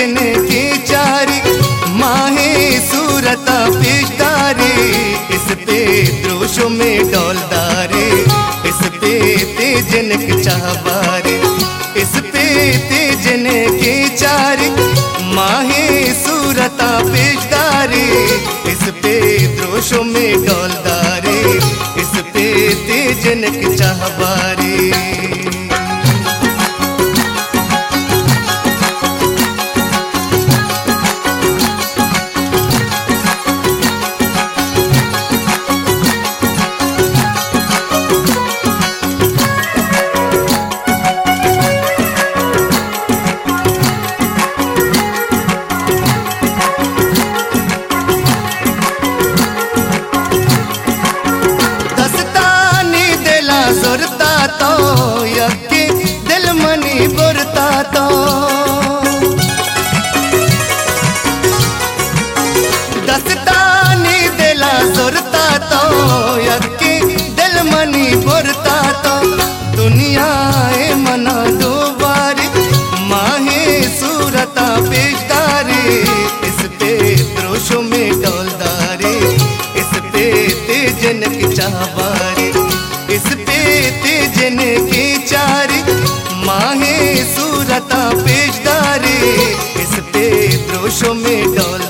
दिन के चारी, माहे सूरत पेशदारे इस पे द्रोश में डोलदारे, इस पे तेजन के चाहबारे इस पे तेजन के चारी, माहे सूरत पेशदारे इस पे द्रोश में डोलदारे। तो यकी तो। तो तो। दुनिया मना दो बारी माहे सूरता पेशदारी इस पे द्रोशों में डोलदारी, इस पे तेजन इस तेजन की चारी माहे सूरता पेशदारी इस पे दोषों में डोलदारी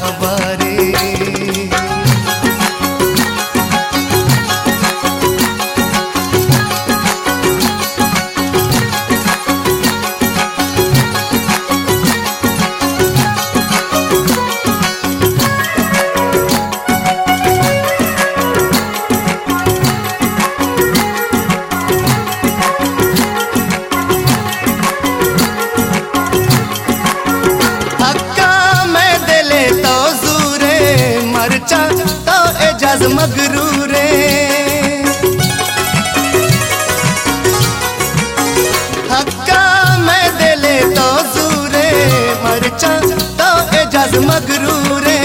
की एजाज मगरूरे हक्का मैं दिले तो जूरे मरचा तो एजाज मगरूरे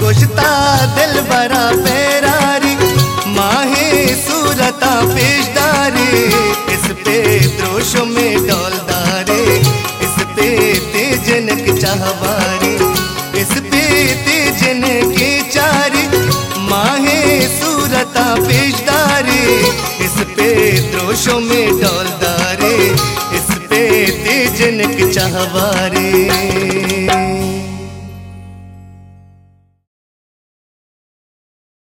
गुश्ता दिल बरा पेरारी, माहे सूरता पेशदारी। इस पे द्रोशों में डोलदारे, इस पे तेजनक चाहवारी। जनक चाहवारे